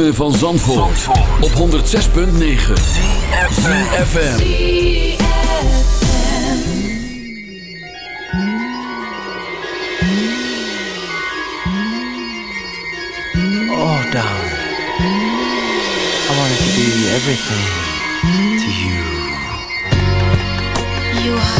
ritme van Zandvoort, Zandvoort. op 106.9 CFFM Oh darling. I wanted to be everything to you. You are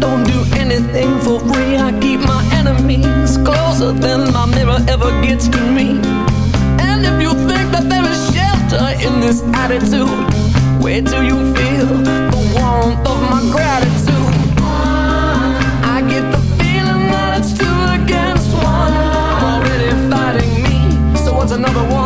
don't do anything for free. I keep my enemies closer than my mirror ever gets to me. And if you think that there is shelter in this attitude, where do you feel the warmth of my gratitude? I get the feeling that it's two against one. Already fighting me, so what's another one?